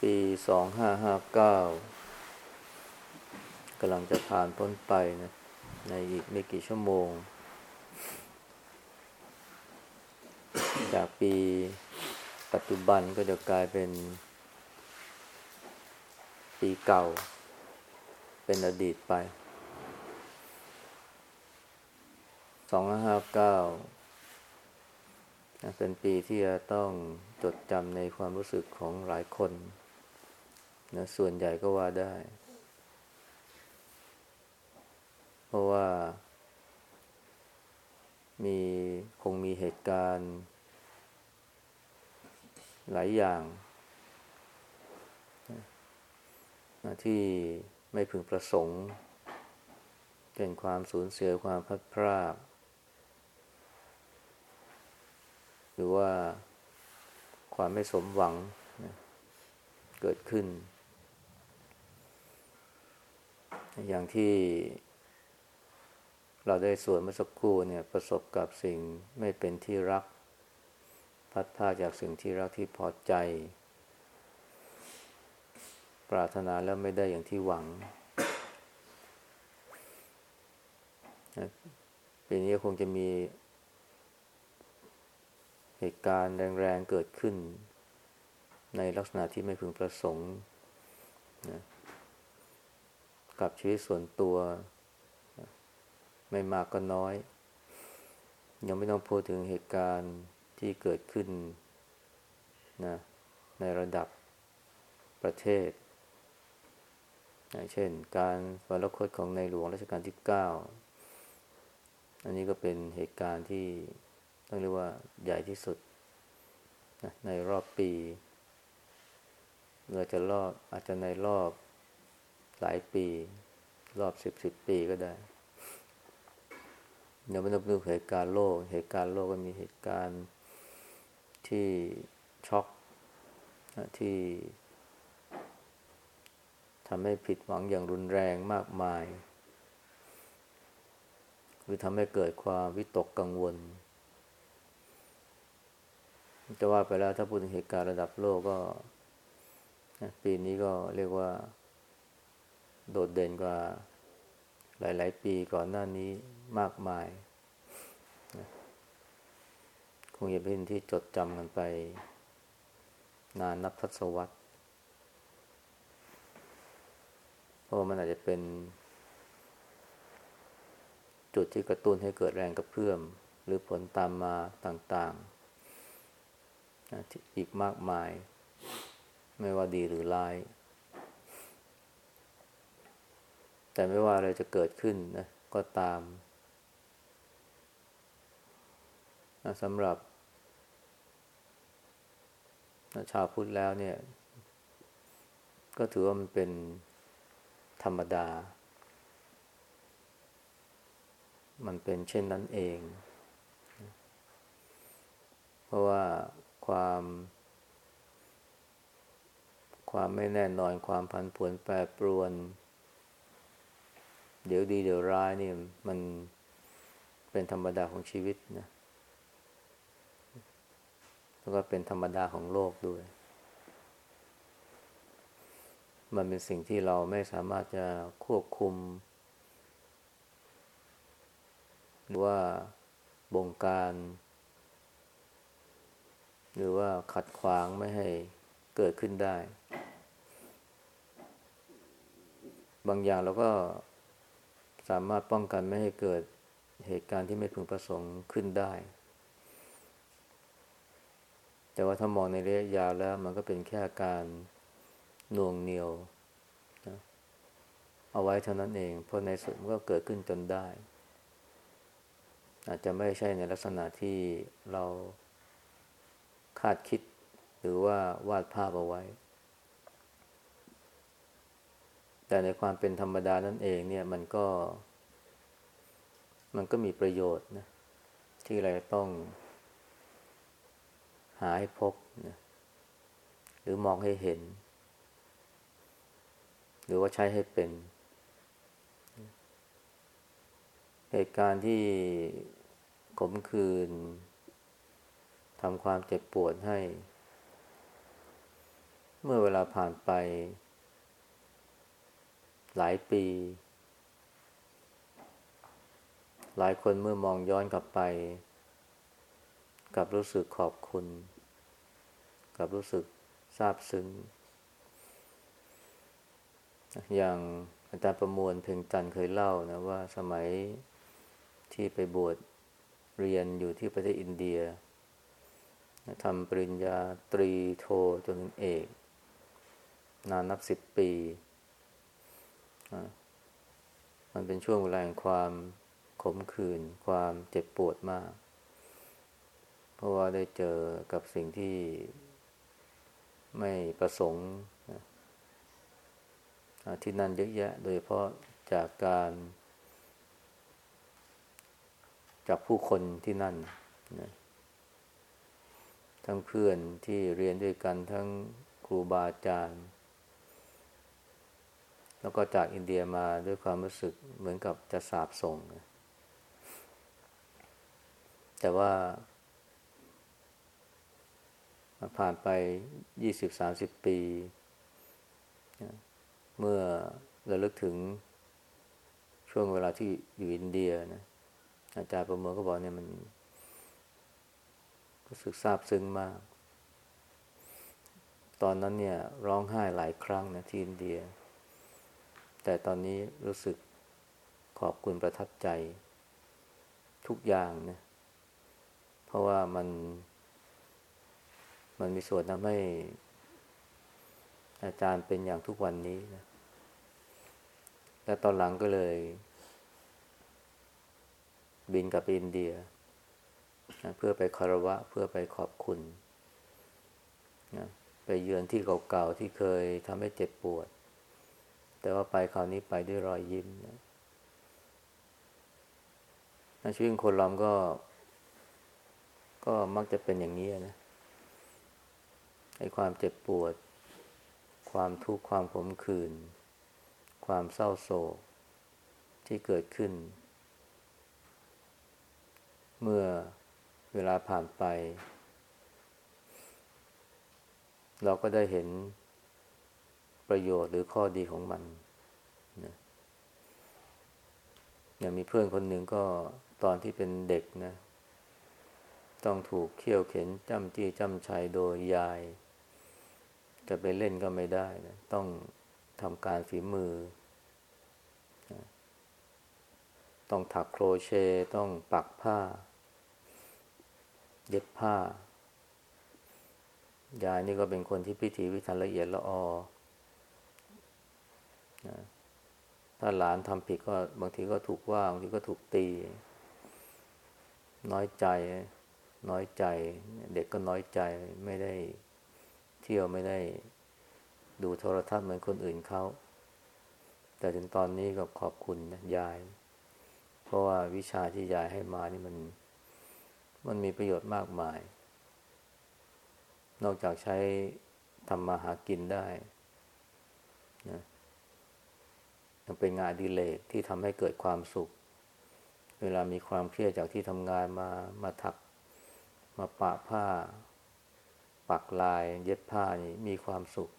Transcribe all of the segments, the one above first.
ปีสองห้าห้าเก้ากำลังจะผ่านพ้นไปนะ ในอีกไม่กี่ชั่วโมง จากปีปัจจุบันก็จะกลายเป็นปีเก่า เป็นอดีตไปสองห้าเก้า เป็นปีที่จะต้องจดจำในความรู้สึกของหลายคนนะส่วนใหญ่ก็ว่าได้ เพราะว่า มีคงมีเหตุการณ์ หลายอย่างนะที่ไม่พึงประสงค์เป็นความสูญเสียความพัดพราก หรือว่าความไม่สมหวังนะเกิดขึ้น อย่างที่เราได้สวนเมื่อสักครู่เนี่ยประสบกับสิ่งไม่เป็นที่รัก พัดพาจากสิ่งที่รักที่พอใจ ปรารถนาแล้วไม่ได้อย่างที่หวังปีนี้คงจะมี เหตุการณ์แรงๆเกิดขึ้น ในลักษณะที่ไม่พึงประสงค์นะกับชีวิตส่วนตัว ไม่มากก็น้อย ยังไม่ต้องพูดถึงเหตุการณ์ที่เกิดขึ้นนะในระดับประเทศนะเช่น การวรคตของในหลวงรัชกาลที่เก้าอันนี้ก็เป็นเหตุการณ์ที่ เรียกว่าใหญ่ที่สุดนะในรอบปีเราจะรอบอาจจะในรอบหลายปี รอบสิบสิบปีก็ได้เดี๋ยวไม่ต้องดูเหตุการณ์โลก เหตุการณ์โลกก็มีเหตุการณ์ที่ช็อกที่ทำให้ผิดหวังอย่างรุนแรงมากมาย หรือทำให้เกิดความวิตกกังวล จะว่าไปแล้วถ้าพูดถึงเหตุการณ์ระดับโลกก็ปีนี้ก็เรียกว่า โดดเด่นกว่าหลาย ๆ ปีก่อนหน้านี้มากมายคงจะเป็นที่จดจำกันไป นานนับทศวรรษเพราะมันอาจจะเป็น จุดที่กระตุ้นให้เกิดแรงกระเพื่อม หรือผลตามมาต่าง ๆ อีกมากมาย ไม่ว่าดีหรือร้าย แต่ไม่ว่าอะไรจะเกิดขึ้นนะก็ตามสำหรับชาวพุทธแล้วเนี่ย ก็ถือว่ามันเป็นธรรมดา มันเป็นเช่นนั้นเอง เพราะว่า ความ ความไม่แน่นอนความพันผวนแปรปรวน เดี๋ยวดีเดี๋ยวร้ายนี่มันเป็นธรรมดาของชีวิตนะแล้วก็เป็นธรรมดาของโลกด้วย มันเป็นสิ่งที่เราไม่สามารถจะควบคุม หรือว่าบงการ หรือว่าขัดขวางไม่ให้เกิดขึ้นได้ บางอย่างเราก็สามารถป้องกันไม่ให้เกิดเหตุการณ์ที่ไม่พึงประสงค์ขึ้นได้ แต่ว่าถ้ามองในระยะยาวแล้ว มันก็เป็นแค่การน่วงเหนียวนะเอาไว้เท่านั้นเอง เพราะในสุดมันก็เกิดขึ้นจนได้ อาจจะไม่ใช่ในลักษณะที่เรา คาดคิดหรือว่าวาดภาพเอาไว้ แต่ในความเป็นธรรมดานั่นเองเนี่ยมันก็ มันก็มีประโยชน์นะที่เราต้อง หาให้พบนะหรือมองให้เห็น หรือว่าใช้ให้เป็น เหตุการณ์ที่ขมคืน ทำความเจ็บปวดให้ เมื่อเวลาผ่านไป หลายปี หลายคนเมื่อมองย้อนกลับไปกับรู้สึกขอบคุณ กับรู้สึกซาบซึ้ง อย่างอาจารย์ประมวลเพ่งจันเคยเล่านะว่าสมัยที่ไปบวชเรียนอยู่ที่ประเทศอินเดีย ทำปริญญาตรีโทจนถึงเอก นานนับสิบปี มันเป็นช่วงเวลาแห่งความขมขื่นความเจ็บปวดมาก เพราะว่าได้เจอกับสิ่งที่ไม่ประสงค์ที่นั่นเยอะแยะ โดยเพราะจากการจากผู้คนที่นั่นนะ ทั้งเพื่อนที่เรียนด้วยกันทั้งครูบาอาจารย์ แล้วก็จากอินเดียมาด้วยความรู้สึกเหมือนกับจะสาบส่ง แต่ว่า ผ่านไปยี่สิบสามสิบปี เมื่อเราลึกถึงช่วงเวลาที่อยู่อินเดียนะอาจารย์ประเมินก็บอกเนี่ยมัน รู้สึกซาบซึ้งมาก ตอนนั้นเนี่ยร้องไห้หลายครั้งนะที่อินเดีย แต่ตอนนี้รู้สึกขอบคุณประทับใจ ทุกอย่างนะเพราะว่ามัน มันมีส่วนทำให้ อาจารย์เป็นอย่างทุกวันนี้นะและตอนหลังก็เลย บินกลับไปอินเดีย นะเพื่อไปคารวะเพื่อไปขอบคุณนะไปเยือนที่เก่าๆที่เคยทำให้เจ็บปวด แต่ว่าไปคราวนี้ไปด้วยรอยยิ้มนะชีวิตคนเราก็ ก็มักจะเป็นอย่างนี้นะไอ้ความเจ็บปวด ความทุกข์ความขมขื่นความเศร้าโศกที่เกิดขึ้น เมื่อ เวลาผ่านไป เราก็ได้เห็นประโยชน์หรือข้อดีของมันนะอย่างมีเพื่อนคนหนึ่งก็ตอนที่เป็นเด็กนะ ต้องถูกเขี่ยวเข็นจ้ำจี้จ้ำชัยโดยยาย จะไปเล่นก็ไม่ได้นะต้องทำการฝีมือ ต้องถักโครเชต์ต้องปักผ้า เย็บผ้า ยายนี่ก็เป็นคนที่พิถีพิถันละเอียดละออนะถ้าหลานทำผิดก็บางทีก็ถูกว่าบางทีก็ถูกตี น้อยใจ น้อยใจ เด็กก็น้อยใจไม่ได้เที่ยวไม่ได้ดูโทรทัศน์เหมือนคนอื่นเขา แต่ถึงตอนนี้ก็ขอบคุณนะยาย เพราะว่าวิชาที่ยายให้มานี่มัน มันมีประโยชน์มากมาย นอกจากใช้ทำมาหากินได้นะยังเป็นงานดีเลกที่ทำให้เกิดความสุข เวลามีความเครียดจากที่ทำงานมามาถัก มาปะผ้า ปักลายเย็บผ้านี่มีความสุข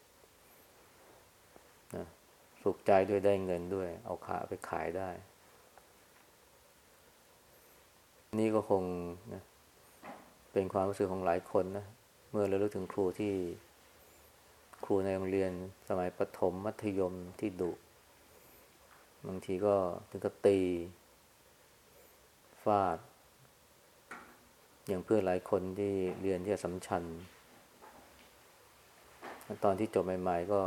นะสุขใจด้วยได้เงินด้วย เอาขาไปขายได้ นี่ก็คงนะ เป็นความรู้สึกของหลายคนนะ เมื่อเราลึกถึงครูที่ครูในโรงเรียนสมัยประถมมัธยมที่ดุ บางทีก็ถึงกับตี ฟาด อย่างเพื่อนหลายคนที่เรียนที่สำชัน ตอนที่จบใหม่ๆก็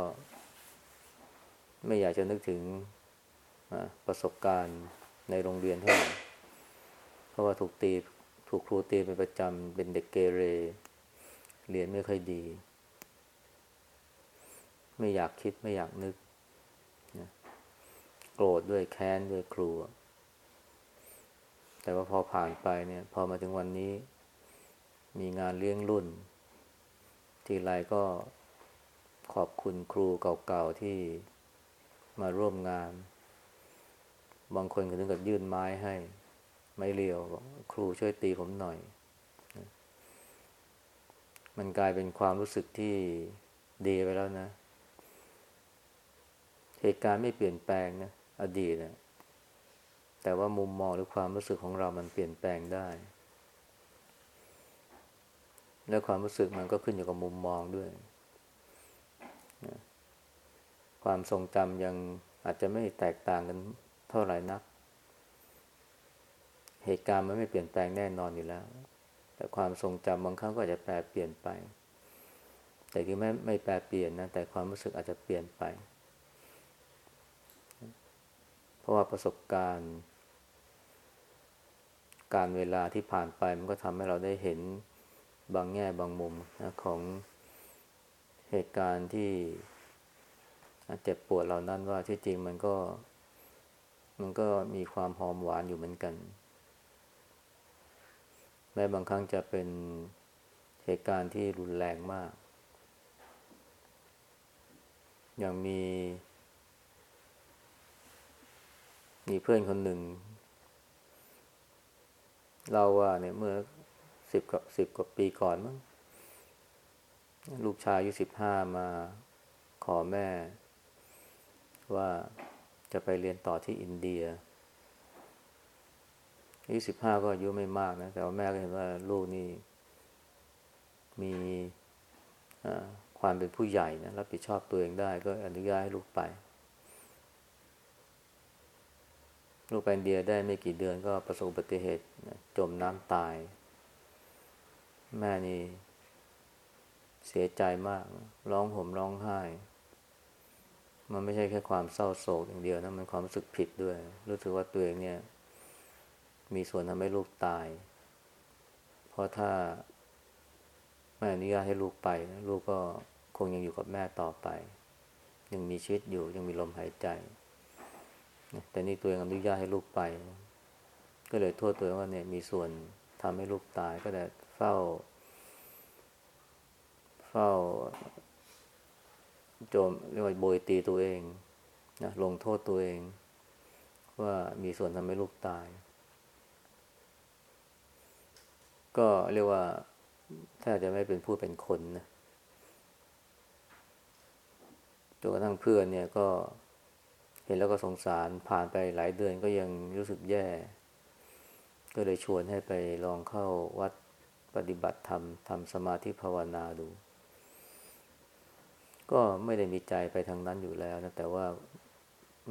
ไม่อยากจะนึกถึงประสบการณ์ในโรงเรียนเท่าไหร่ราะว่าถูกตี ถูกครูตีเป็นประจำ เป็นเด็กเกเร เรียนไม่ค่อยดี ไม่อยากคิดไม่อยากนึกนะโกรธด้วยแค้นด้วยครู แต่ว่าพอผ่านไปเนี่ย พอมาถึงวันนี้ มีงานเลี้ยงรุ่น ทีไรก็ขอบคุณครูเก่าๆที่มาร่วมงาน บางคนก็ถึงกับยื่นไม้ให้ ไม่เลียวบอกครูช่วยตีผมหน่อย มันกลายเป็นความรู้สึกที่ดีไปแล้วนะ เหตุการณ์ไม่เปลี่ยนแปลงนะอดีตนะแต่ว่ามุมมองหรือความรู้สึกของเรามันเปลี่ยนแปลงได้ และความรู้สึกมันก็ขึ้นอยู่กับมุมมองด้วยนะความทรงจำยังอาจจะไม่แตกต่างกันเท่าไหร่นัก เหตุการณ์มันไม่เปลี่ยนแปลงแน่นอนอยู่แล้ว แต่ความทรงจำบางครั้งก็อาจจะแปรเปลี่ยนไป แต่ที่ไม่ไม่แปรเปลี่ยนนะแต่ความรู้สึกอาจจะเปลี่ยนไป เพราะว่าประสบการณ์ การเวลาที่ผ่านไปมันก็ทำให้เราได้เห็นบางแง่บางมุมนะของเหตุการณ์ที่เจ็บปวดเหล่านั้นว่าที่จริงมันก็ มันก็มีความหอมหวานอยู่เหมือนกัน ม้บางครั้งจะเป็นเหตุการณ์ที่รุนแรงมาก อย่างมี มีเพื่อนคนหนึ่งเราว่าเนี่ยเมื่อสิบกับสิบกว่าปีก่อนมั้งลูกชายอายุสิบห้ามาขอแม่ ว่าจะไปเรียนต่อที่อินเดีย ยุสิบห้าก็อายุไม่มากนะ แต่ว่าแม่ก็เห็นว่าลูกนี่มีความเป็นผู้ใหญ่นะรับผิดชอบตัวเองได้ก็อนุญาตให้ลูกไป ลูกไปอินเดียได้ไม่กี่เดือนก็ประสบอุบัติเหตุจมน้ำตาย แม่นี่เสียใจมาก ร้องห่มร้องไห้ มันไม่ใช่แค่ความเศร้าโศกอย่างเดียวนะ มันความรู้สึกผิดด้วย รู้สึกว่าตัวเองเนี่ย มีส่วนทำให้ลูกตาย เพราะถ้าไม่อนุญาตให้ลูกไป ลูกก็คงยังอยู่กับแม่ต่อไป ยังมีชีวิตอยู่ยังมีลมหายใจ แต่นี่ตัวเองอนุญาตให้ลูกไป ก็เลยโทษตัวเองว่าเนี่ยมีส่วนทำให้ลูกตาย ก็ได้เฝ้า เฝ้าโจมเรียกว่าโบยตีตัวเองนะลงโทษตัวเอง ว่ามีส่วนทำให้ลูกตาย ก็เรียกว่าถ้าจะไม่เป็นผู้เป็นคนนะจนกระทั่งเพื่อนเนี่ยก็เห็นแล้วก็สงสารผ่านไปหลายเดือนก็ยังรู้สึกแย่ ก็เลยชวนให้ไปลองเข้าวัดปฏิบัติธรรมทำสมาธิภาวนาดู ก็ไม่ได้มีใจไปทางนั้นอยู่แล้วนะ แต่ว่า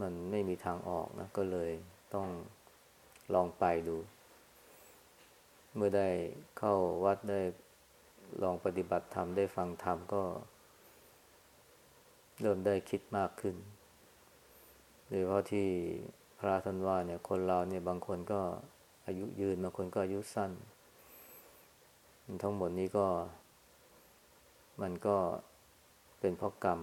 มันไม่มีทางออกนะ ก็เลยต้องลองไปดู เมื่อได้เข้าวัดได้ลองปฏิบัติธรรมได้ฟังธรรมก็ เริ่มได้คิดมากขึ้นโดยเฉพาะที่พระท่านว่าเนี่ยคนเราเนี่ยบางคนก็อายุยืนบางคนก็อายุสั้น ทั้งหมดนี้ก็ มันก็เป็นเพราะกรรม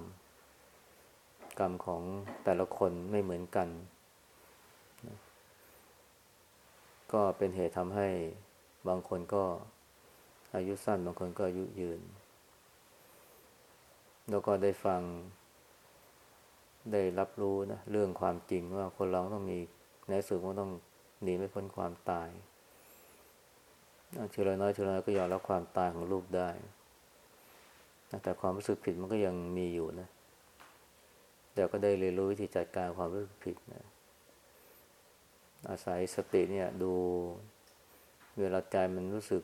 กรรมของแต่ละคนไม่เหมือนกัน ก็เป็นเหตุทำให้ บางคนก็อายุสั้น บางคนก็อายุยืน แล้วก็ได้ฟัง ได้รับรู้นะเรื่องความจริงว่าคนเราต้องมีในสุดก็ต้องหนีไม่พ้นความตายเชื้อน้อยเชื้อน้อยก็ยอมรับความตายของลูกได้ แต่ความรู้สึกผิดมันก็ยังมีอยู่นะเดี๋ยวก็ได้เรียนรู้วิธีจัดการความรู้สึกผิดนะ อาศัยสติเนี่ยดู เวลาใจมันรู้สึก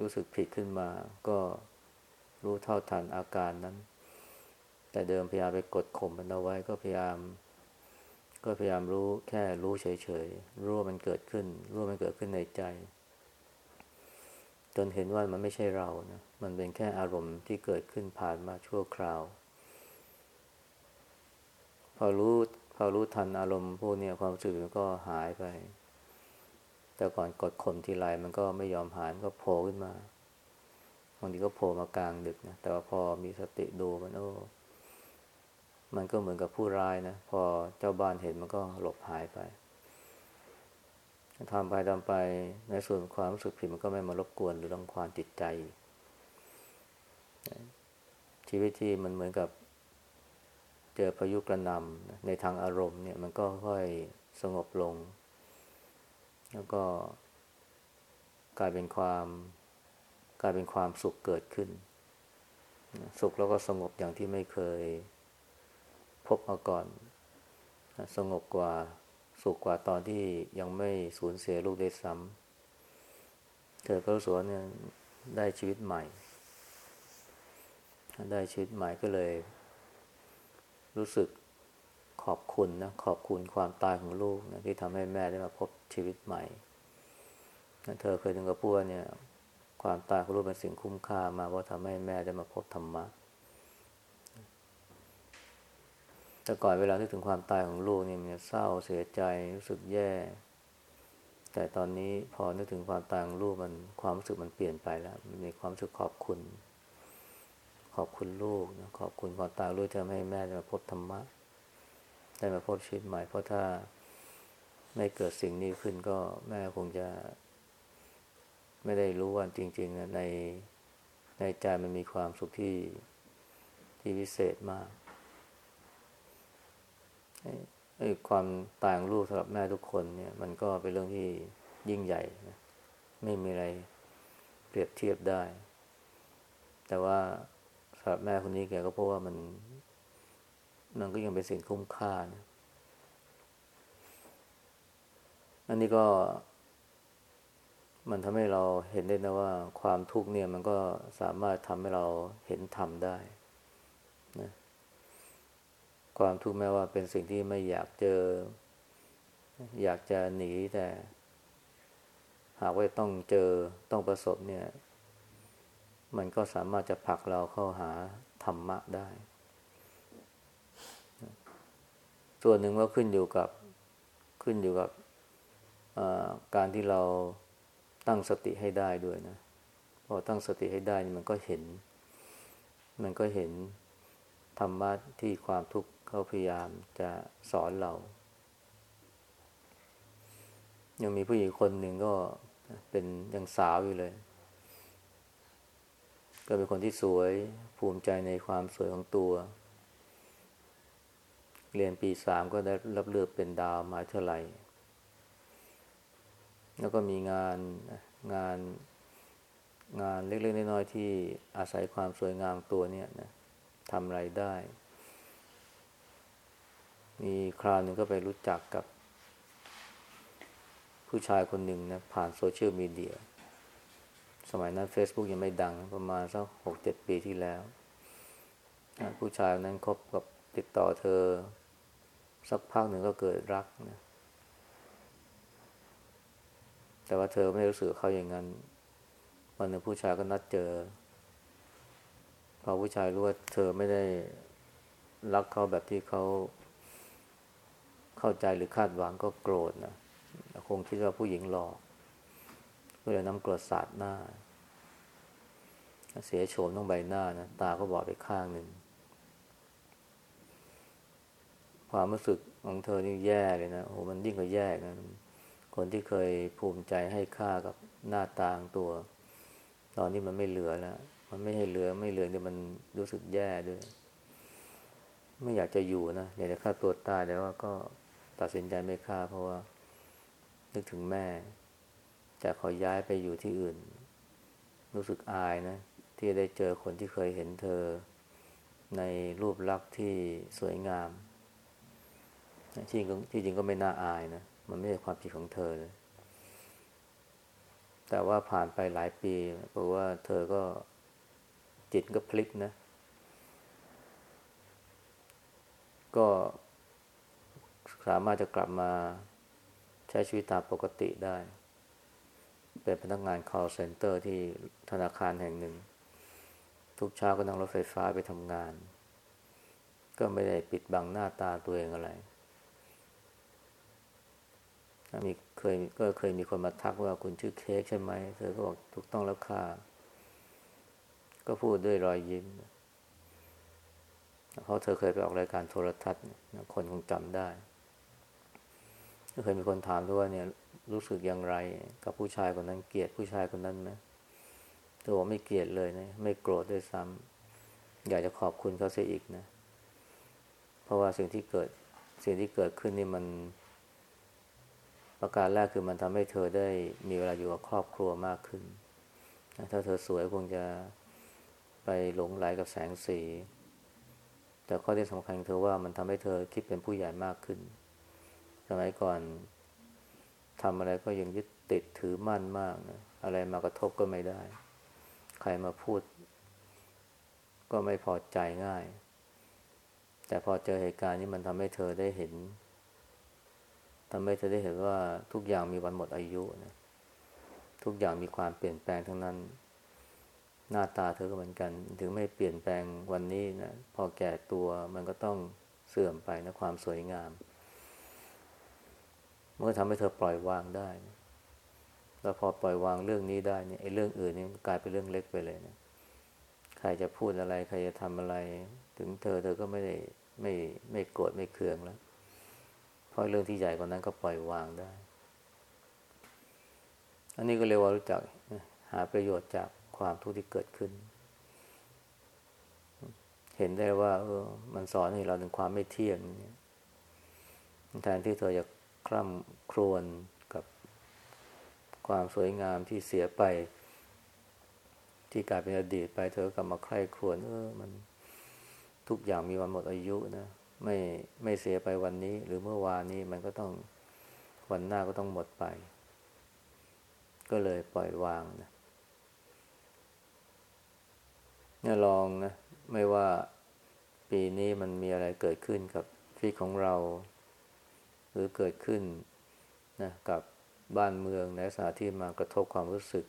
รู้สึกผิดขึ้นมา ก็รู้เท่าทันอาการนั้น แต่เดิมพยายามไปกดข่มมันเอาไว้ก็พยายาม ก็พยายามรู้แค่รู้เฉยๆรู้ว่ามันเกิดขึ้น รู้ว่ามันเกิดขึ้นในใจ จนเห็นว่ามันไม่ใช่เรานะมันเป็นแค่อารมณ์ที่เกิดขึ้นผ่านมาชั่วคราว พอรู้พอรู้ทันอารมณ์พวกนี้ความรู้สึกมันก็หายไป แต่ก่อนกดข่มทีไรมันก็ไม่ยอมหายมันก็โผล่ขึ้นมาบางทีก็โผล่มากลางดึกนะแต่ว่าพอมีสติดูมันโอ้มันก็เหมือนกับผู้ร้ายนะพอเจ้าบ้านเห็นมันก็หลบหายไปทำไปทำไปในส่วนความรู้สึกผิดมันก็ไม่มารบกวนหรือรังควานจิตใจ ชีวิตที่มันเหมือนกับเจอพายุกระนำในทางอารมณ์เนี่ยมันก็ค่อยสงบลง แล้วก็กลายเป็นความกลายเป็นความสุขเกิดขึ้น สุขแล้วก็สงบอย่างที่ไม่เคยพบมาก่อน สงบกว่าสุขกว่าตอนที่ยังไม่สูญเสียลูกได้ซ้ำเธอก็รู้สึกว่าเนี่ยได้ชีวิตใหม่ ได้ชีวิตใหม่ก็เลย รู้สึก ขอบคุณนะขอบคุณความตายของลูกนะที่ทำให้แม่ได้มาพบชีวิตใหม่เธอเคยถึงกับพูดว่าเนี่ย ความตายของลูกเป็นสิ่งคุ้มค่ามาเพราะทำให้แม่ได้มาพบธรรมะแต่ก่อนเวลาที่ถึงความตายของลูกเนี่มันเศร้าเสียใจรู้สึกแย่ แต่ตอนนี้พอนึกถึงความตายของลูกมันความรู้สึกมันเปลี่ยนไปแล้วมันมีความรู้สึกขอบคุณ ขอบคุณลูกนะขอบคุณความตายลูกที่ทำให้แม่ได้มาพบธรรมะ ได้มาพบชีวิตใหม่ เพราะถ้าไม่เกิดสิ่งนี้ขึ้นก็แม่คงจะ ไม่ได้รู้ว่าจริงๆนะในในใจมันมีความสุขที่ที่พิเศษมากไอ้ความต่างลูกสำหรับแม่ทุกคนเนี่ย มันก็เป็นเรื่องที่ยิ่งใหญ่นะไม่มีอะไรเปรียบเทียบได้ แต่ว่าสำหรับแม่คนนี้แกก็พราะว่ามัน มันก็ยังเป็นสิ่งคุ้มค่านะอันนี้ก็ มันทำให้เราเห็นได้นะว่า ความทุกข์เนี่ยมันก็สามารถทำให้เราเห็นธรรมได้นะความทุกข์แม้ว่าเป็นสิ่งที่ไม่อยากเจอ อยากจะหนีแต่ หากว่าต้องเจอต้องประสบเนี่ย มันก็สามารถจะผลักเราเข้าหาธรรมะได้ ส่วนหนึ่งก็ขึ้นอยู่กับขึ้นอยู่กับการที่เราตั้งสติให้ได้ด้วยนะพอตั้งสติให้ได้มันก็เห็น มันก็เห็นธรรมะที่ความทุกข์เขาพยายามจะสอนเรา ยังมีผู้หญิงคนหนึ่งก็เป็นยังสาวอยู่เลย ก็เป็นคนที่สวยภูมิใจในความสวยของตัว เรียนปีสามก็ได้รับเลือกเป็นดาวมาเท่าไหร่แล้วก็มีงานงานงานเล็กๆน้อยๆที่อาศัยความสวยงามตัวเนี่ยนะทำไรได้ มีคราวหนึ่งก็ไปรู้จักกับ ผู้ชายคนหนึ่งนะผ่านโซเชียลมีเดีย สมัยนั้น Facebook ยังไม่ดัง ประมาณสักหกเจ็ดปีที่แล้ว ผู้ชายนั้นคบกับติดต่อเธอ สักพักหนึ่งก็เกิดรักนะแต่ว่าเธอไม่รู้สึกเขาอย่างนั้น วันหนึ่งผู้ชายก็นัดเจอ พอผู้ชายรู้ว่าเธอไม่ได้รักเขาแบบที่เขาเข้าใจหรือคาดหวังก็โกรธนะคงคิดว่าผู้หญิงหลอกก็เลยน้ำกรดสาดหน้า เสียโฉมต้องใบหน้านะตาก็บอดไปข้างหนึ่ง ความรู้สึกของเธอนี่แย่เลยนะโอ้มันยิ่งกว่าแย่นะคนที่เคยภูมิใจให้ค่ากับหน้าตาตัว ตอนนี้มันไม่เหลือแล้วมันไม่ให้เหลือไม่เหลือเนี่ยมันรู้สึกแย่ด้วย ไม่อยากจะอยู่นะอยากจะฆ่าตัวตายแต่ว่าก็ตัดสินใจไม่ฆ่า เพราะว่า นึกถึงแม่ จะขอย้ายไปอยู่ที่อื่น รู้สึกอายนะ ที่ได้เจอคนที่เคยเห็นเธอ ในรูปลักษณ์ที่สวยงาม ที่จริงที่จริงก็ไม่น่าอายนะ มันไม่ใช่ความผิดของเธอเลยแต่ว่าผ่านไปหลายปีเพราะว่าเธอก็จิตก็พลิกนะ ก็สามารถจะกลับมาใช้ชีวิตตามปกติได้ เป็นพนักงาน call center ที่ธนาคารแห่งหนึ่ง ทุกเช้าก็นั่งรถไฟฟ้าไปทำงาน ก็ไม่ได้ปิดบังหน้าตาตัวเองอะไร มีเคยก็เคยมีคนมาทักว่าคุณชื่อเค้กใช่ไหมเธอก็บอกถูกต้องแล้วค่ะ ก็พูดด้วยรอยยิ้มเพราะเธอเคยไปออกรายการโทรทัศน์คนคงจำได้ก็เคยมีคนถามด้วยว่าเนี่ยรู้สึกอย่างไร กับผู้ชายคนนั้นเกลียดผู้ชายคนนั้นไหมเธอบอกไม่เกลียดเลยนะ ไม่โกรธด้วยซ้ำอยากจะขอบคุณเขาเสียอีกนะ เพราะว่าสิ่งที่เกิดสิ่งที่เกิดขึ้นนี่มัน ประการแรกคือมันทำให้เธอได้มีเวลาอยู่กับครอบครัวมากขึ้น ถ้าเธอสวยคงจะไปหลงไหลกับแสงสี แต่ข้อที่สำคัญเธอว่ามันทำให้เธอคิดเป็นผู้ใหญ่มากขึ้น สมัยก่อนทำอะไรก็ยังยึดติดถือมั่นมากนะอะไรมากระทบก็ไม่ได้ ใครมาพูด ก็ไม่พอใจง่าย แต่พอเจอเหตุการณ์นี้มันทำให้เธอได้เห็น ทำให้เธอได้เห็นว่าทุกอย่างมีวันหมดอายุนะทุกอย่างมีความเปลี่ยนแปลงทั้งนั้น หน้าตาเธอก็เหมือนกัน ถึงไม่เปลี่ยนแปลงวันนี้นะพอแก่ตัวมันก็ต้องเสื่อมไปนะความสวยงามมันก็ทำให้เธอปล่อยวางได้แล้วพอปล่อยวางเรื่องนี้ได้เนี่ยไอ้เรื่องอื่นนี่กลายเป็นเรื่องเล็กไปเลยนะใครจะพูดอะไร ใครจะทำอะไร ถึงเธอเธอก็ไม่ได้ไม่ไม่โกรธไม่เคืองแล้ว ราะเรื่องที่ใหญ่กว่านั้นก็ปล่อยวางได้ อันนี้ก็เรียกว่ารู้จักหาประโยชน์จากความทุกข์ที่เกิดขึ้น เห็นได้ว่า เออ มันสอนให้เราถึงความไม่เที่ยงแทนที่เธอจะคร่ำครวญกับความสวยงามที่เสียไป ที่กลายเป็นอดีตไปเธอกลับมาใคร่ครวญเออ มันทุกอย่างมีวันหมดอายุนะ ไม่ไม่เสียไปวันนี้ หรือเมื่อวานนี้มันก็ต้องวันหน้าก็ต้องหมดไป ก็เลยปล่อยวางนะเนี่ยลองนะ ไม่ว่าปีนี้มันมีอะไรเกิดขึ้นกับชีวิตของเรา หรือเกิดขึ้นนะกับบ้านเมืองในสถานที่มากระทบความรู้สึก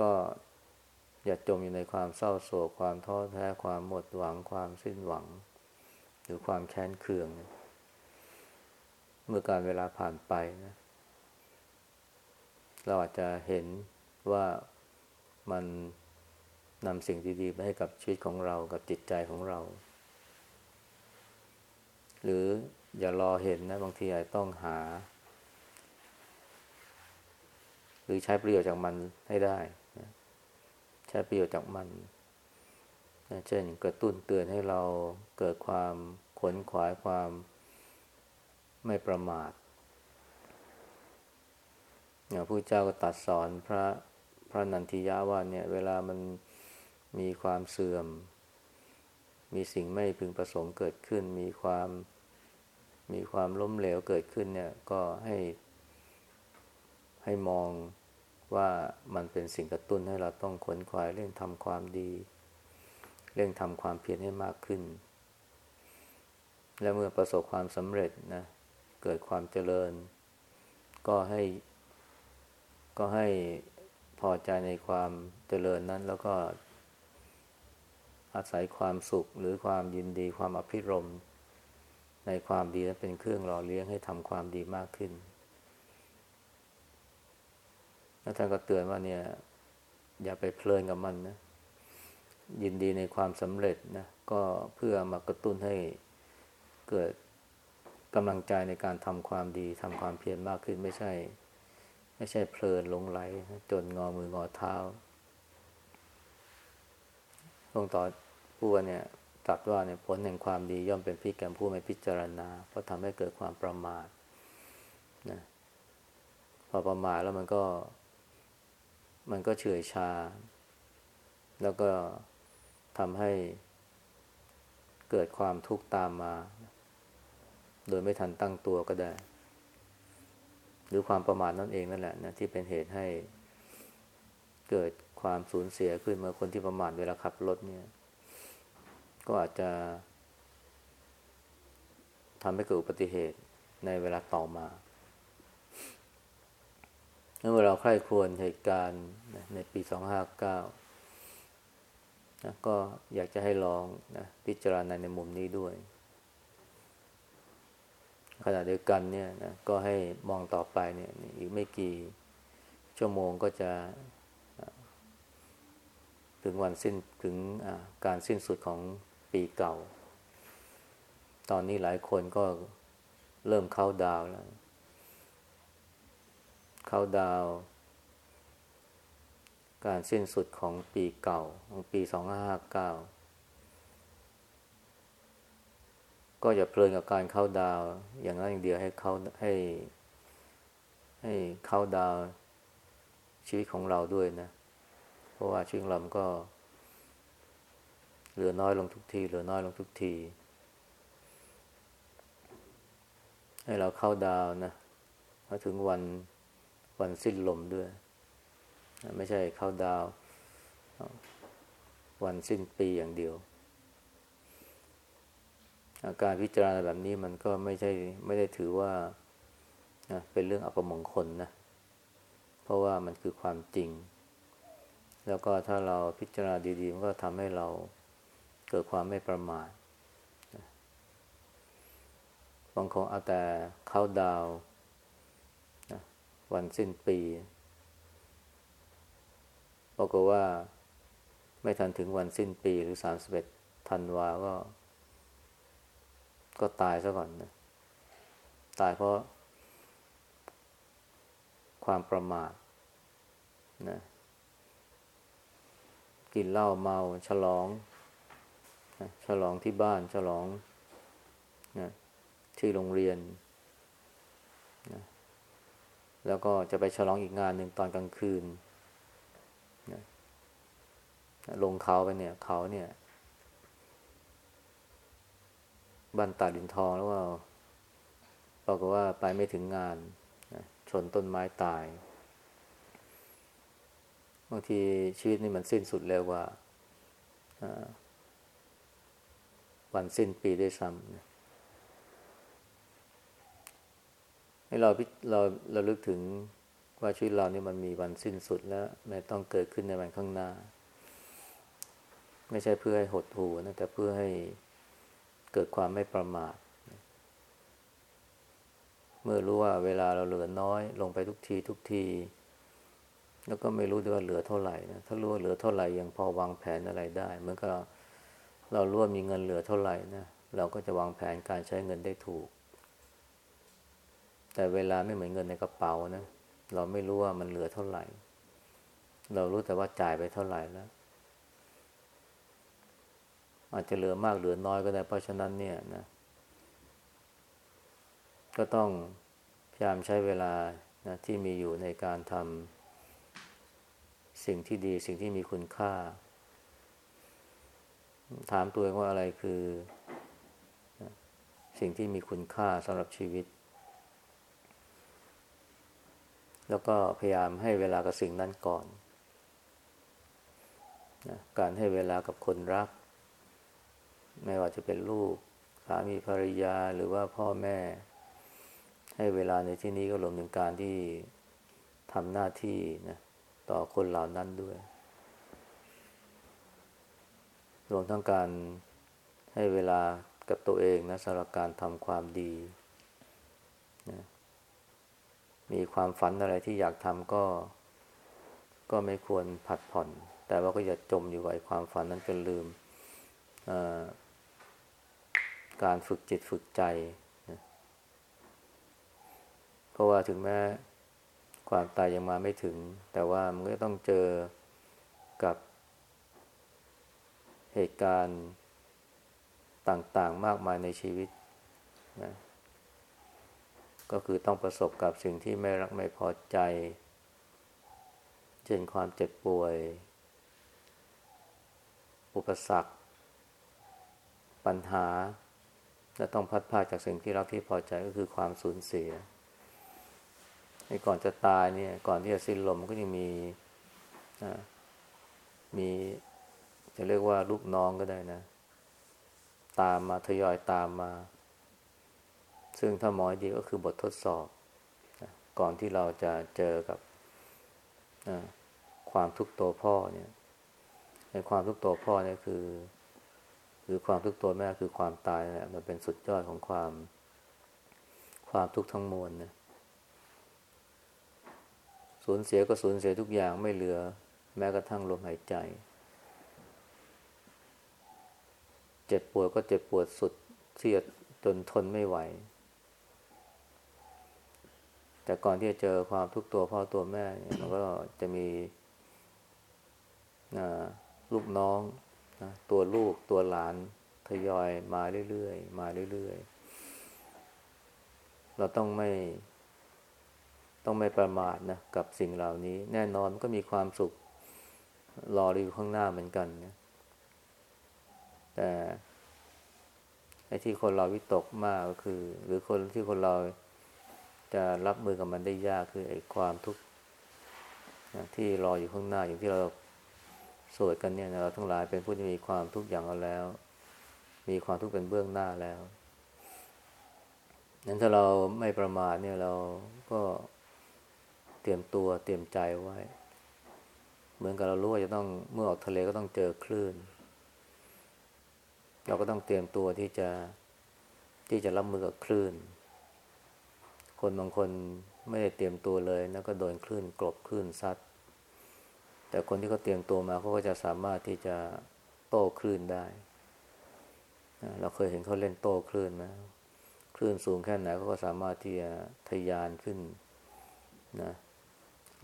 ก็ อย่าจมอยู่ในความเศร้าโศกความท้อแท้ความหมดหวังความสิ้นหวัง หรือความแค้นเคือง เมื่อการเวลาผ่านไปนะเราอาจจะเห็นว่ามันนำสิ่งดีๆมาให้กับชีวิตของเรากับจิตใจของเรา หรืออย่ารอเห็นนะ บางทีอาจต้องหา หรือใช้ประโยชน์จากมันให้ได้ ช้ประโยชน์จากมันเช่นกระตุ้นเตือนให้เราเกิดความขนขวายความไม่ประมาทอย่างผู้เจ้าก็ตัดสอนพระพระนันทิยะว่าเนี่ยเวลามันมีความเสื่อม มีสิ่งไม่พึงประสงค์เกิดขึ้น มีความมีความล้มเหลวเกิดขึ้นเนี่ยก็ให้ให้มอง ว่ามันเป็นสิ่งกระตุ้นให้เราต้องขนขวายเร่งทำความดี เร่งทำความเพียรให้มากขึ้น และเมื่อประสบความสำเร็จนะเกิดความเจริญ ก็ให้ ก็ให้พอใจในความเจริญนั้น แล้วก็อาศัยความสุขหรือความยินดีความอภิรมในความดีนั้นเป็นเครื่องหล่อเลี้ยงให้ทำความดีมากขึ้น แล้วท่านก็เตือนว่าเนี่ย อย่าไปเพลินกับมันนะ ยินดีในความสำเร็จนะ ก็เพื่อมากระตุ้นให้เกิดกำลังใจในการทำความดีทำความเพียรมากขึ้นไม่ใช่ ไม่ใช่เพลินหลงไหล จนงอมืองอเท้าลงต่อผู้ว่าเนี่ยตัดว่าเนี่ยผลแห่งความดีย่อมเป็นพิษแก่ผู้ไม่พิจารณา เพราะทำให้เกิดความประมาทนะพอประมาทแล้วมันก็ มันก็เฉื่อยชา แล้วก็ทำให้เกิดความทุกข์ตามมา โดยไม่ทันตั้งตัวก็ได้ หรือความประมาทนั่นเองนั่นแหละนะที่เป็นเหตุให้เกิดความสูญเสียขึ้นเมื่อคนที่ประมาทเวลาขับรถเนี่ย ก็อาจจะทำให้เกิดอุบัติเหตุในเวลาต่อมา เมื่อเราใคร่ควรเหตุการณ์ในปีสองห้าเก้านะก็อยากจะให้ลองนะพิจารณาในมุมนี้ด้วย ขณะเดียวกันเนี่ยนะก็ให้มองต่อไปเนี่ยอีกไม่กี่ชั่วโมงก็จะ ถึงวันสิ้นถึงการสิ้นสุดของปีเก่า ตอนนี้หลายคนก็เริ่มเข้าดาวแล้ว เข้าดาวการสิ้นสุดของปีเก่าของปีสองห้าเก้าก็อย่าเพลินกับการเข้าดาว อย่างนั้นอย่างเดียวให้เข้าให้ ให้เข้าดาวชีวิตของเราด้วยนะ เพราะว่าชีวิตเราก็ เหลือน้อยลงทุกที เหลือน้อยลงทุกที ให้เราเข้าดาวนะมาถึงวัน วันสิ้นลมด้วย ไม่ใช่เข้าดาว วันสิ้นปีอย่างเดียว อาการพิจารณาแบบนี้มันก็ไม่ใช่ไม่ได้ถือว่าเป็นเรื่องอัปมงคลนะ เพราะว่ามันคือความจริง แล้วก็ถ้าเราพิจารณาดีๆ มันก็ทำให้เราเกิดความไม่ประมาทบางคนเอาแต่เข้าดาว วันสิ้นปีบอกว่าไม่ทันถึงวันสิ้นปีหรือสามสิบเอ็ดธันวาก็ ก็ตายซะก่อนนะตายเพราะ ความประมาทนะกินเหล้าเมาฉลองนะฉลองที่บ้านฉลองนะที่โรงเรียน แล้วก็จะไปฉลองอีกงานหนึ่งตอนกลางคืนนะลงเขาไปเนี่ยเขาเนี่ยบันตาดินทองแล้วว่าบอกว่าไปไม่ถึงงานชนต้นไม้ตาย บางทีชีวิตนี่มันสิ้นสุดเร็วว่าวันสิ้นปีได้ซ้ำ ให้เราเราเราลึกถึงว่าชีวิตเรานี่มันมีวันสิ้นสุดแล้วไม่ต้องเกิดขึ้นในวันข้างหน้า ไม่ใช่เพื่อให้หดหูนะแต่เพื่อให้เกิดความไม่ประมาทเมื่อรู้ว่าเวลาเราเหลือน้อย ลงไปทุกทีทุกที แล้วก็ไม่รู้ด้วยว่าเหลือเท่าไหร่นะถ้ารู้ว่าเหลือเท่าไหร่ยังพอวางแผนอะไรได้เหมือนกับเรารู้ว่ามีเงินเหลือเท่าไหร่นะเราก็จะวางแผนการใช้เงินได้ถูก แต่เวลาไม่เหมือนเงินในกระเป๋านะ เราไม่รู้ว่ามันเหลือเท่าไหร่ เรารู้แต่ว่าจ่ายไปเท่าไหร่แล้ว อาจจะเหลือมากเหลือน้อยก็ได้ เพราะฉะนั้นเนี่ยนะ ก็ต้องพยายามใช้เวลานะที่มีอยู่ในการทำสิ่งที่ดีสิ่งที่มีคุณค่า ถามตัวเองว่าอะไรคือ สิ่งที่มีคุณค่าสำหรับชีวิต แล้วก็พยายามให้เวลากับสิ่งนั้นก่อนนะการให้เวลากับคนรัก ไม่ว่าจะเป็นลูกสามีภรรยาหรือว่าพ่อแม่ ให้เวลาในที่นี้ก็รวมถึงการที่ทำหน้าที่นะต่อคนเหล่านั้นด้วย รวมทั้งการให้เวลากับตัวเองนะสำหรับการทำความดีนะ มีความฝันอะไรที่อยากทำก็ ก็ไม่ควรผัดผ่อน แต่ว่าก็อย่าจมอยู่กับความฝันนั้นจนลืม การฝึกจิตฝึกใจ เพราะว่าถึงแม้ความตายยังมาไม่ถึง แต่ว่ามันก็ต้องเจอกับเหตุการณ์ต่างๆ มากมายในชีวิตนะ ก็คือต้องประสบกับสิ่งที่ไม่รักไม่พอใจ เช่นความเจ็บป่วย อุปสรรค ปัญหา และต้องพัดพาจากสิ่งที่รักที่พอใจก็คือความสูญเสียก่อนจะตายเนี่ย ก่อนที่จะสิ้นลมก็ยังมีมี จะเรียกว่าลูกน้องก็ได้นะ ตามมาทยอยตามมา ซึ่งถ้ามอยดีก็คือบททดสอบ ก่อนที่เราจะเจอกับความทุกข์ตัวพ่อเนี่ยในความทุกข์ตัวพ่อเนี่ยคือ คือความทุกข์ตัวแม่คือความตายเนี่ยมันเป็นสุดยอดของความ ความทุกข์ทั้งมวลเนี่ยสูญเสียก็สูญเสียทุกอย่างไม่เหลือ แม้กระทั่งลมหายใจ เจ็บปวดก็เจ็บปวดสุดเสียดจนทนไม่ไหว แต่ก่อนที่จะเจอความทุกตัวพ่อตัวแม่เนี่ยมันก็จะมีลูกน้องนะตัวลูกตัวหลานทยอยมาเรื่อยๆมาเรื่อยๆ เราต้องไม่ ต้องไม่ประมาทนะกับสิ่งเหล่านี้ แน่นอนก็มีความสุขรออยู่ข้างหน้าเหมือนกันนะแต่ไอ้ที่คนเราวิตกมากก็คือ หรือคนที่คนเรา จะรับมือกับมันได้ยากคือไอ้ความทุกข์ที่รออยู่ข้างหน้าอย่างที่เราสวดกันเนี่ยเราทั้งหลายเป็นผู้ที่มีความทุกข์อย่างเราแล้ว มีความทุกข์เป็นเบื้องหน้าแล้วนั้นถ้าเราไม่ประมาทเนี่ยเราก็เตรียมตัวเตรียมใจไว้ เหมือนกับเรารู้ว่าจะต้องเมื่อออกทะเลก็ต้องเจอคลื่น เราก็ต้องเตรียมตัวที่จะที่จะรับมือกับคลื่น คนบางคนไม่ได้เตรียมตัวเลยแล้วก็โดนคลื่นกลบคลื่นซัด แต่คนที่เขาเตรียมตัวมาเขาก็จะสามารถที่จะโต้คลื่นได้ เราเคยเห็นเขาเล่นโต้คลื่นไหมคลื่นสูงแค่ไหนเขาก็สามารถที่จะทะยานขึ้นนะ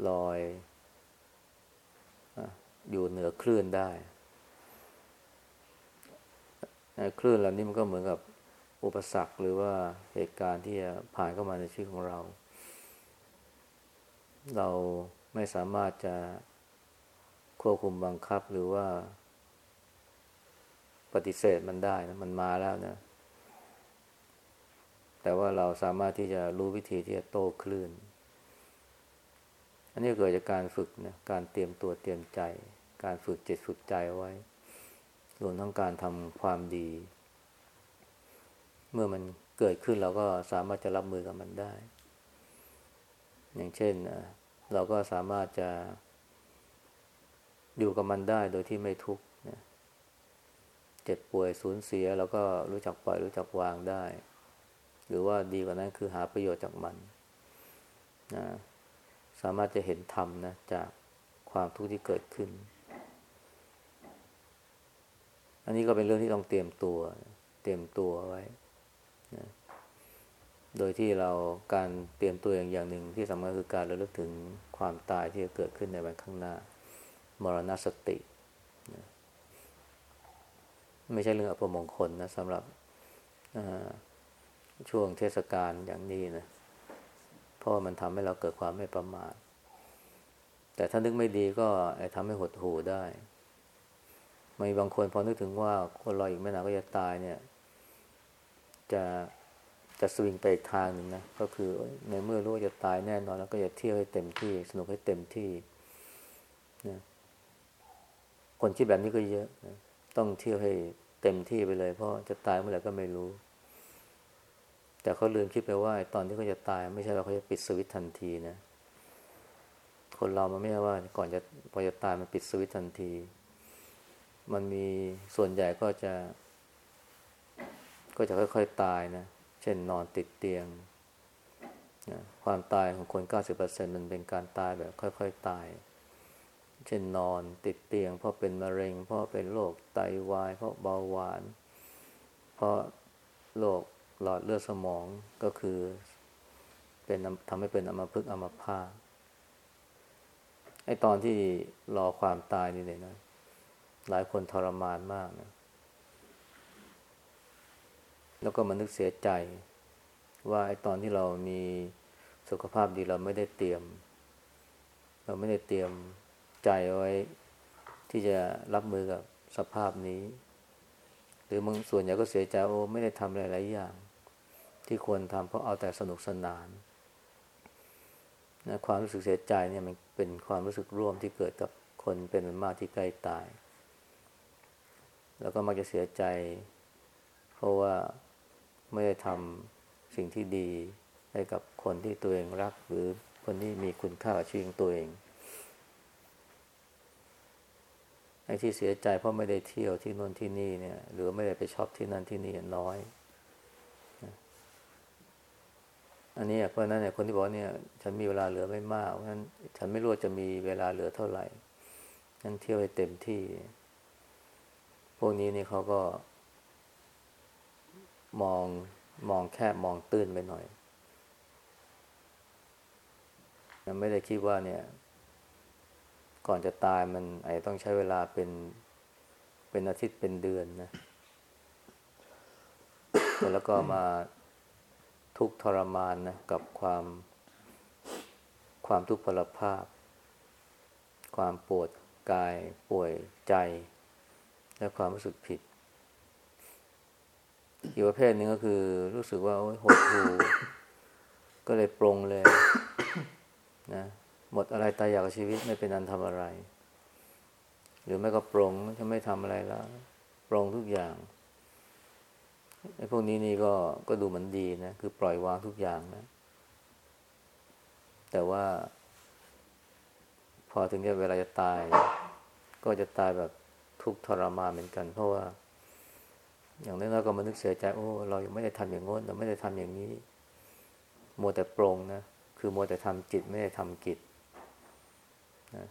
ลอยอยู่เหนือคลื่นได้คลื่นเหล่านี้มันก็เหมือนกับ อุปสรรคหรือว่าเหตุการณ์ที่จะผ่านเข้ามาในชีวิตของเรา เราไม่สามารถจะควบคุมบังคับหรือว่า ปฏิเสธมันได้นะมันมาแล้วนะ แต่ว่าเราสามารถที่จะรู้วิธีที่จะโต้คลื่น อันนี้เกิดจากการฝึกนะการเตรียมตัวเตรียมใจ การฝึกจิตฝึกใจไว้รวมทั้งการทำความดี เมื่อมันเกิดขึ้นเราก็สามารถจะรับมือกับมันได้ อย่างเช่นเราก็สามารถจะอยู่กับมันได้โดยที่ไม่ทุกข์เจ็บป่วยสูญเสียแล้วก็รู้จักปล่อยรู้จักวางได้ หรือว่าดีกว่านั้นคือหาประโยชน์จากมันนะสามารถจะเห็นธรรมนะจากความทุกข์ที่เกิดขึ้น อันนี้ก็เป็นเรื่องที่ต้องเตรียมตัว เตรียมตัวไว้ นะโดยที่เราการเตรียมตัวอย่างอย่างหนึ่งที่สำคัญคือการระลึกถึงความตายที่จะเกิดขึ้นในวันข้างหน้า มรณสตินะไม่ใช่เรื่องอัปมงคลนะสำหรับช่วงเทศกาลอย่างนี้นะ เพราะมันทำให้เราเกิดความไม่ประมาท แต่ถ้านึกไม่ดีก็ทำให้หดหู่ได้ มีบางคนพอนึกถึงว่าคนรออีกไม่นานก็จะตายเนี่ย จะจะสวิงไปอีกทางหนึ่งนะ ก็คือในเมื่อรู้ว่าจะตายแน่นอน แล้วก็จะเที่ยวให้เต็มที่ สนุกให้เต็มที่นะคนคิดแบบนี้ก็เยอะนะต้องเที่ยวให้เต็มที่ไปเลย เพราะจะตายเมื่อไหร่ก็ไม่รู้ แต่เขาลืมคิดไปว่า ตอนที่เขาจะตาย ไม่ใช่ว่าเขาจะปิดสวิตทันทีนะ คนเรามันไม่ใช่ว่า ก่อนจะพอจะตายมันปิดสวิตทันที มันมีส่วนใหญ่ก็จะ ก็จะค่อย ๆ ตายนะ เช่นนอนติดเตียงนะความตายของคนเก้าสิบเปอร์เซ็นมันเป็นการตายแบบค่อย ๆ ตาย เช่นนอนติดเตียง เพราะเป็นมะเร็ง เพราะเป็นโรคไตาวาย เพราะเบาหวาน เพราะโรคหลอดเลือดสมองก็คือเป็นทำให้เป็นอัมพฤกษ์อัมพาตไอตอนที่รอความตายนี่เลยนะ หลายคนทรมานมากนะ แล้วก็มานึกเสียใจ ว่าไอ้ตอนที่เรามีสุขภาพดีเราไม่ได้เตรียม เราไม่ได้เตรียมใจไว้ ที่จะรับมือกับสภาพนี้ หรือบางส่วนใหญ่ก็เสียใจโอ้ไม่ได้ทำหลายๆอย่าง ที่ควรทำเพราะเอาแต่สนุกสนานนะความรู้สึกเสียใจเนี่ยมันเป็นความรู้สึกร่วมที่เกิดกับคนเป็นมากที่ใกล้ตาย แล้วก็มักจะเสียใจ เพราะว่า ไม่ได้ทำสิ่งที่ดีให้กับคนที่ตัวเองรัก หรือคนที่มีคุณค่าชีวิตตัวเองไอ้ที่เสียใจเพราะไม่ได้เที่ยวที่นู่นที่นี่เนี่ย หรือไม่ได้ไปชอบที่นั่นที่นี่น้อย อันนี้เพราะนั้นเนี่ยคนที่บอกเนี่ย ฉันมีเวลาเหลือไม่มากเพราะนั้นฉันไม่รู้จะมีเวลาเหลือเท่าไหร่ฉันเที่ยวให้เต็มที่ พวกนี้นี่เขาก็ มองมองแคบมองตื้นไปหน่อยไม่ได้คิดว่าเนี่ย ก่อนจะตายมันไอต้องใช้เวลาเป็นเป็นอาทิตย์เป็นเดือนนะแล้วก็มาทุกทรมานนะกับความความทุกข์พลภาพ ความปวดกายป่วยใจ และความรู้สึกผิด อีกประเภทหนึ่งก็คือ รู้สึกว่าหดหูก็เลยปรงเลยนะหมดอะไรตายอยากกับชีวิตไม่เป็นอันทำอะไร หรือไม่ก็ปรงจะไม่ทำอะไรแล้วปรงทุกอย่างไอ้พวกนี้นี่ก็ก็ดูเหมือนดีนะคือปล่อยวางทุกอย่างนะ แต่ว่า พอถึงเวลาจะตาย ก็จะตายแบบทุกทรมานเหมือนกัน เพราะว่า อย่างน้อยๆก็มานึกเสียใจโอ้เรายังไม่ได้ทำอย่างงน้นเราไม่ได้ทำอย่างนี้มัวแต่ปรงนะคือมัวแต่ทำจิตไม่ได้ทำกิจนะ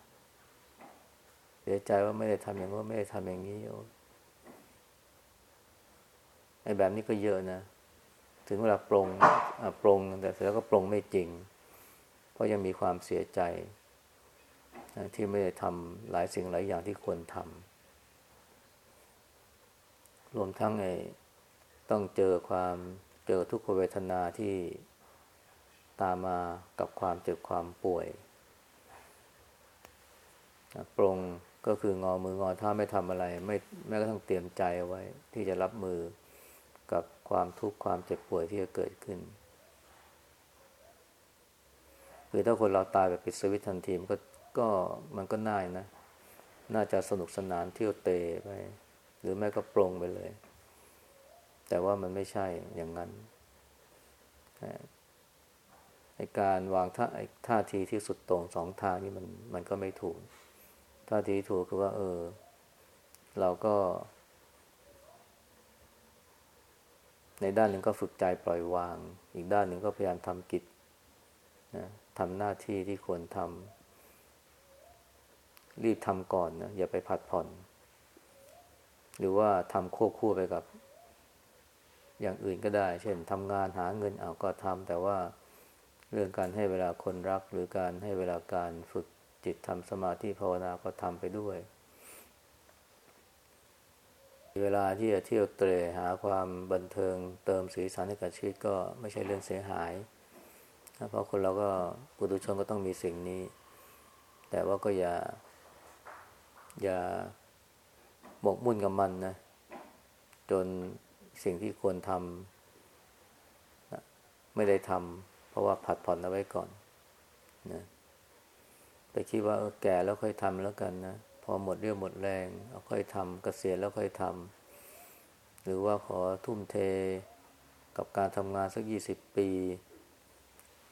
เสียใจว่าไม่ได้ทำอย่างนั้นไม่ได้ทำอย่างนี้ไอ้แบบนี้ก็เยอะนะถึงเวลาปรงปรงแต่เสร็จแล้วก็ปรงไม่จริง เพราะยังมีความเสียใจที่ไม่ได้ทำหลายสิ่งหลายอย่างที่ควรทำ รวมทั้งไอ้ต้องเจอความเจอทุกขเวทนาที่ตามมากับความเจ็บความป่วยปรงก็คืองอมืองอเท้าไม่ทำอะไร ไม่แม้กระทั่งเตรียมใจไว้ ที่จะรับมือกับความทุกข์ความเจ็บป่วยที่จะเกิดขึ้น คือถ้าคนเราตายแบบปิดสวิตทันทีมันก็ก็มันก็น่ายนะ น่าจะสนุกสนานเที่ยวเตะไป รือแม่ก็ปรงไปเลย แต่ว่ามันไม่ใช่อย่างนั้นในการวางท่าท่าทีที่สุดตรงสองทางนี่มันมันก็ไม่ถูก ท่าทีถูกคือว่า เออ เราก็ ในด้านหนึ่งก็ฝึกใจปล่อยวาง อีกด้านหนึ่งก็พยายามทำกิจนะทำหน้าที่ที่ควรทำรีบทำก่อนนะอย่าไปผัดผ่อน หรือว่าทำควบคู่ไปกับ อย่างอื่นก็ได้ เช่นทำงานหาเงินเอาก็ทำแต่ว่าเรื่องการให้เวลาคนรัก หรือการให้เวลาการฝึกจิตทำสมาธิภาวนาก็ทำไปด้วย เวลาที่จะเที่ยวเตะหาความบันเทิงเติมสีสันให้กับชีวิตก็ไม่ใช่เรื่องเสียหาย เพราะคนเราก็ปุถุชนก็ต้องมีสิ่งนี้ แต่ว่าก็อย่า อย่า หมกมุ่นกับมันนะ จนสิ่งที่ควรทำไม่ได้ทำเพราะว่าผัดผ่อนเอาไว้ก่อนนะไปคิดว่าแก่แล้วค่อยทำแล้วกันนะ พอหมดเรี่ยวหมดแรงเอาค่อยทำกเกษียณแล้วค่อยทำหรือว่าขอทุ่มเทกับการทำงานสักยี่สิบปี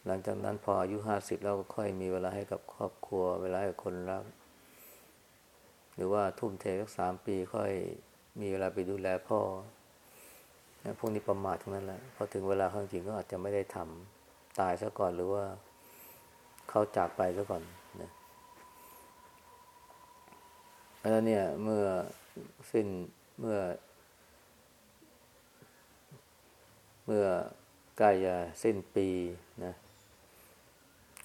หลังจากนั้นพออายุห้าสิบแล้วก็ค่อยมีเวลาให้กับครอบครัว เวลาให้คนรัก หรือว่าทุ่มเทสักสามปีค่อยมีเวลาไปดูแลพ่อ พวกนี้ประมาททั้งนั้นแหละพอถึงเวลาจริงก็อาจจะไม่ได้ทำตายซะก่อนหรือว่าเขาจากไปซะก่อนนะแล้วเนี่ยเมื่อสิ้นเมื่อ เมื่อใกล้จะสิ้นปีนะ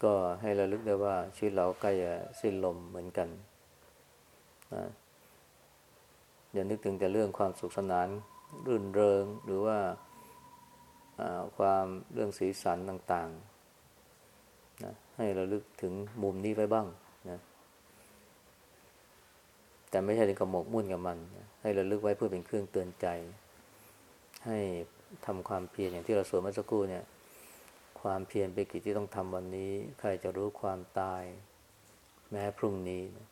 ก็ให้ระลึกได้ว่าชีวิตเราใกล้จะสิ้นลมเหมือนกัน นะอย่านึกถึงแต่เรื่องความสุขสนานรื่นเริง หรือว่าความเรื่องสีสันต่างๆนะให้เราลึกถึงมุมนี้ไว้บ้างนะแต่ไม่ใช่ถึงกับหมกมุ่นกับมันนะให้เราลึกไว้เพื่อเป็นเครื่องเตือนใจ ให้ทำความเพียรอย่างที่เราสวดเมื่อสักครู่เนี่ย ความเพียรเป็นกิจที่ต้องทำวันนี้ ใครจะรู้ความตาย แม้พรุ่งนี้นะ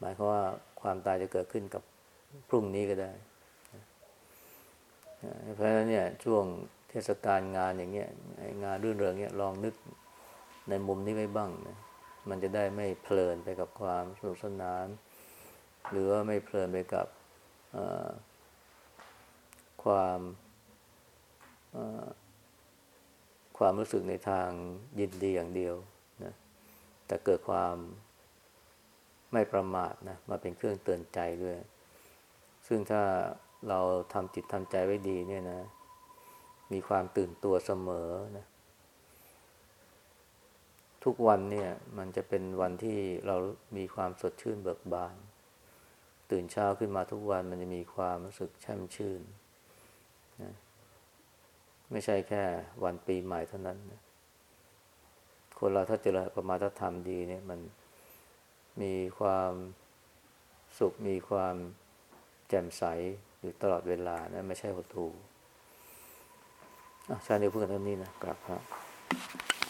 หมายความว่าความตายจะเกิดขึ้นกับพรุ่งนี้ก็ได้ เพราะฉะนั้นเนี่ยช่วงเทศกาลงานอย่างเงี้ยงานรื่นเริงเงี้ยลองนึกในมุมนี้ไว้บ้างนะมันจะได้ไม่เพลินไปกับความสนุกสนาน หรือว่าไม่เพลินไปกับความความรู้สึกในทางยินดีอย่างเดียวนะแต่เกิดความ ไม่ประมาทนะมาเป็นเครื่องเตือนใจด้วย ซึ่งถ้าเราทำจิตทำใจไว้ดีเนี่ยนะ มีความตื่นตัวเสมอนะ ทุกวันเนี่ย มันจะเป็นวันที่เรามีความสดชื่นเบิกบาน ตื่นเช้าขึ้นมาทุกวันมันจะมีความรู้สึกแช่มชื่นนะไม่ใช่แค่วันปีใหม่เท่านั้นนะคนเราถ้าเจริญประมาทธรรมดีเนี่ยมัน มีความสุขมีความแจ่มใสอยู่ตลอดเวลานะไม่ใช่หดหู่อะชาตินี้พูดกันเท่านี้นะกลับครับ